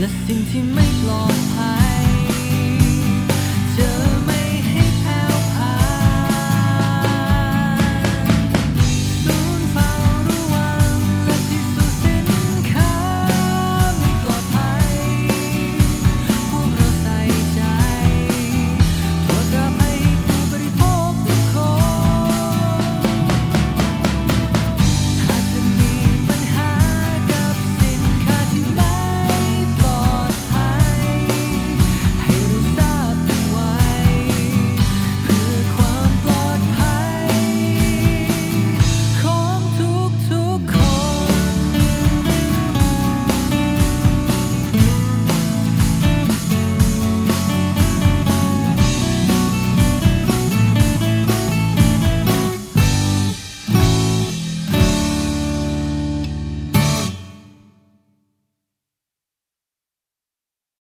nothing to make long.